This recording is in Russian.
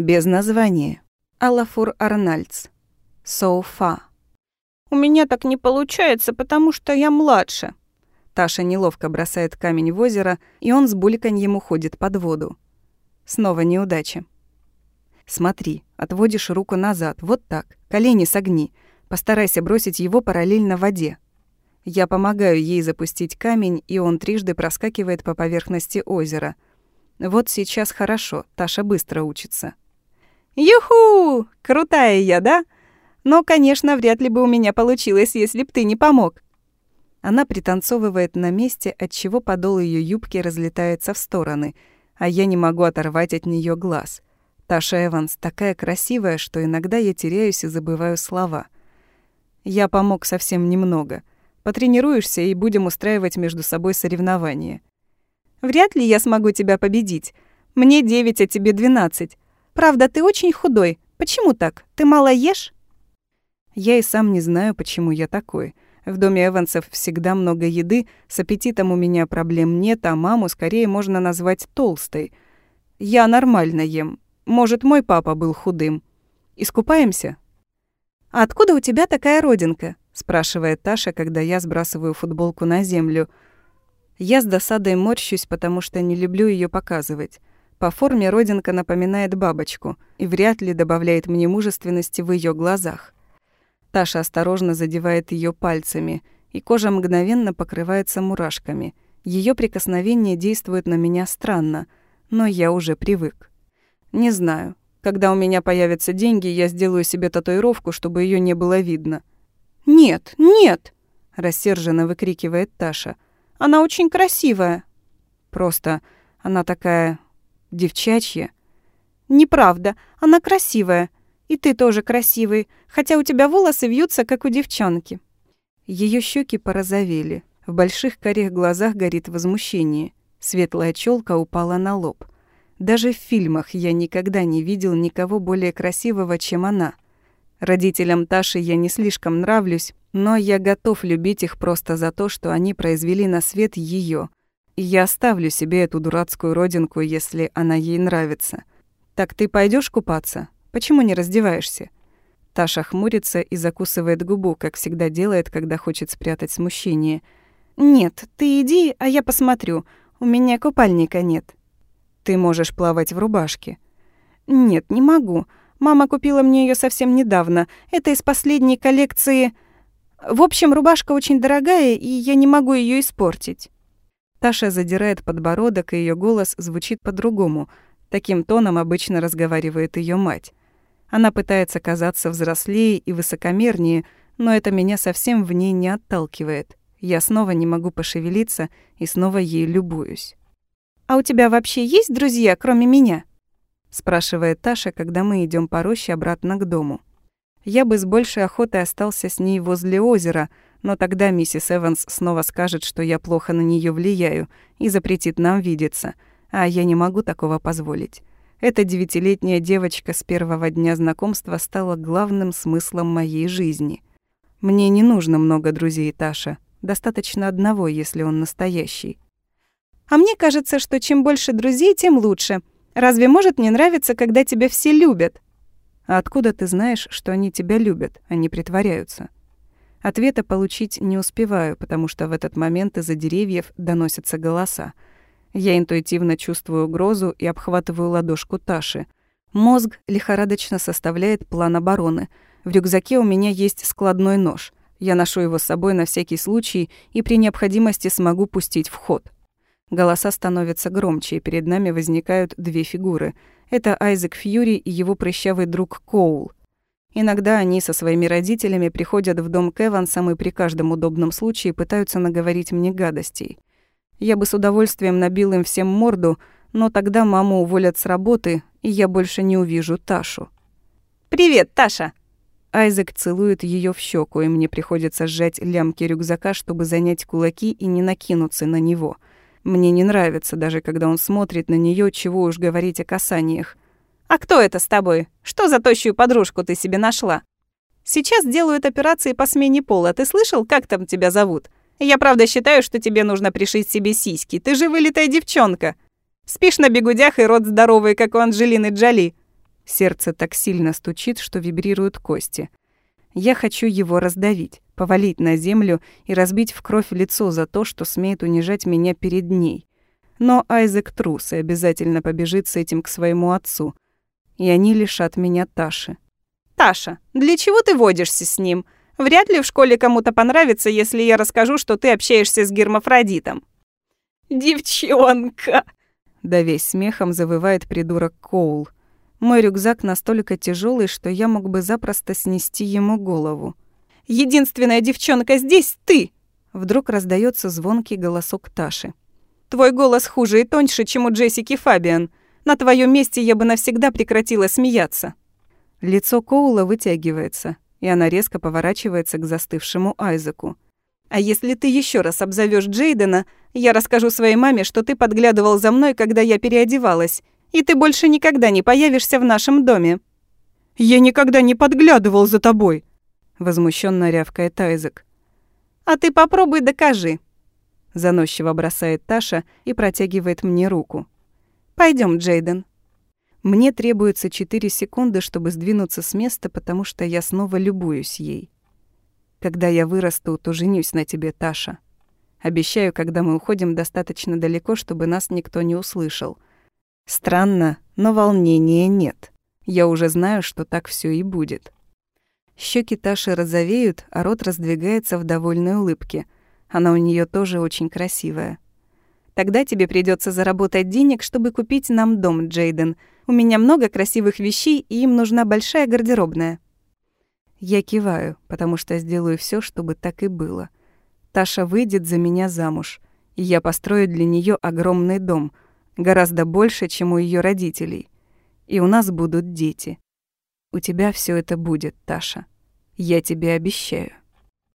Без названия. Алафур Арнальдс. Соуфа. «У меня так не получается, потому что я младше». Таша неловко бросает камень в озеро, и он с бульканьем уходит под воду. Снова неудача. Смотри, отводишь руку назад, вот так, колени согни. Постарайся бросить его параллельно воде. Я помогаю ей запустить камень, и он трижды проскакивает по поверхности озера. Вот сейчас хорошо, Таша быстро учится. «Юху! Крутая я, да? Но, конечно, вряд ли бы у меня получилось, если б ты не помог». Она пританцовывает на месте, отчего подол ее юбки разлетается в стороны, а я не могу оторвать от нее глаз. Таша Эванс такая красивая, что иногда я теряюсь и забываю слова. Я помог совсем немного. Потренируешься и будем устраивать между собой соревнования. Вряд ли я смогу тебя победить. Мне девять, а тебе двенадцать. Правда, ты очень худой. Почему так? Ты мало ешь? Я и сам не знаю, почему я такой. В доме Эвансов всегда много еды, с аппетитом у меня проблем нет, а маму скорее можно назвать толстой. Я нормально ем. Может, мой папа был худым. Искупаемся? А откуда у тебя такая родинка? спрашивает Таша, когда я сбрасываю футболку на землю. Я с досадой морщусь, потому что не люблю ее показывать. По форме родинка напоминает бабочку и вряд ли добавляет мне мужественности в ее глазах. Таша осторожно задевает ее пальцами, и кожа мгновенно покрывается мурашками. Ее прикосновение действует на меня странно, но я уже привык. Не знаю. Когда у меня появятся деньги, я сделаю себе татуировку, чтобы ее не было видно. «Нет, нет!» — рассерженно выкрикивает Таша. «Она очень красивая». «Просто она такая девчачья». «Неправда, она красивая. И ты тоже красивый, хотя у тебя волосы вьются, как у девчонки». Ее щеки порозовели. В больших корих глазах горит возмущение. Светлая челка упала на лоб. Даже в фильмах я никогда не видел никого более красивого, чем она. Родителям Таши я не слишком нравлюсь, но я готов любить их просто за то, что они произвели на свет ее. Я оставлю себе эту дурацкую родинку, если она ей нравится. Так ты пойдешь купаться? Почему не раздеваешься? Таша хмурится и закусывает губу, как всегда делает, когда хочет спрятать смущение. «Нет, ты иди, а я посмотрю. У меня купальника нет». «Ты можешь плавать в рубашке». «Нет, не могу. Мама купила мне ее совсем недавно. Это из последней коллекции. В общем, рубашка очень дорогая, и я не могу ее испортить. Таша задирает подбородок, и ее голос звучит по-другому. Таким тоном обычно разговаривает ее мать. Она пытается казаться взрослее и высокомернее, но это меня совсем в ней не отталкивает. Я снова не могу пошевелиться и снова ей любуюсь. «А у тебя вообще есть друзья, кроме меня?» спрашивает Таша, когда мы идем по роще обратно к дому. Я бы с большей охотой остался с ней возле озера, но тогда миссис Эванс снова скажет, что я плохо на нее влияю и запретит нам видеться, а я не могу такого позволить. Эта девятилетняя девочка с первого дня знакомства стала главным смыслом моей жизни. Мне не нужно много друзей, Таша. Достаточно одного, если он настоящий. А мне кажется, что чем больше друзей, тем лучше. Разве может не нравиться, когда тебя все любят? А откуда ты знаешь, что они тебя любят, а не притворяются? Ответа получить не успеваю, потому что в этот момент из-за деревьев доносятся голоса. Я интуитивно чувствую угрозу и обхватываю ладошку Таши. Мозг лихорадочно составляет план обороны. В рюкзаке у меня есть складной нож. Я ношу его с собой на всякий случай и при необходимости смогу пустить в ход. Голоса становятся громче, и перед нами возникают две фигуры. Это Айзек Фьюри и его прыщавый друг Коул. Иногда они со своими родителями приходят в дом к Эвансам и при каждом удобном случае пытаются наговорить мне гадостей. Я бы с удовольствием набил им всем морду, но тогда маму уволят с работы, и я больше не увижу Ташу. «Привет, Таша!» Айзек целует ее в щеку, и мне приходится сжать лямки рюкзака, чтобы занять кулаки и не накинуться на него — мне не нравится, даже когда он смотрит на нее, чего уж говорить о касаниях. «А кто это с тобой? Что за тощую подружку ты себе нашла?» «Сейчас делают операции по смене пола. Ты слышал, как там тебя зовут? Я правда считаю, что тебе нужно пришить себе сиськи. Ты же вылитая девчонка. Спишь на бегудях и рот здоровый, как у Анджелины Джоли». Сердце так сильно стучит, что вибрируют кости. Я хочу его раздавить, повалить на землю и разбить в кровь лицо за то, что смеет унижать меня перед ней. Но Айзек трус и обязательно побежит с этим к своему отцу. И они лишат меня Таши. «Таша, для чего ты водишься с ним? Вряд ли в школе кому-то понравится, если я расскажу, что ты общаешься с гермафродитом». «Девчонка!» Да весь смехом завывает придурок Коул. Мой рюкзак настолько тяжелый, что я мог бы запросто снести ему голову. «Единственная девчонка здесь ты!» Вдруг раздается звонкий голосок Таши. «Твой голос хуже и тоньше, чем у Джессики Фабиан. На твоем месте я бы навсегда прекратила смеяться». Лицо Коула вытягивается, и она резко поворачивается к застывшему Айзеку. «А если ты еще раз обзовешь Джейдена, я расскажу своей маме, что ты подглядывал за мной, когда я переодевалась, и ты больше никогда не появишься в нашем доме». «Я никогда не подглядывал за тобой», — возмущенно рявкает Айзек. «А ты попробуй докажи», — заносчиво бросает Таша и протягивает мне руку. Пойдем, Джейден». Мне требуется 4 секунды, чтобы сдвинуться с места, потому что я снова любуюсь ей. Когда я вырасту, то женюсь на тебе, Таша. Обещаю, когда мы уходим достаточно далеко, чтобы нас никто не услышал — Странно, но волнения нет. Я уже знаю, что так все и будет. Щеки Таши розовеют, а рот раздвигается в довольной улыбке. Она у нее тоже очень красивая. Тогда тебе придется заработать денег, чтобы купить нам дом, Джейден. У меня много красивых вещей, и им нужна большая гардеробная. Я киваю, потому что сделаю все, чтобы так и было. Таша выйдет за меня замуж, и я построю для нее огромный дом — гораздо больше, чем у ее родителей. И у нас будут дети. У тебя все это будет, Таша. Я тебе обещаю.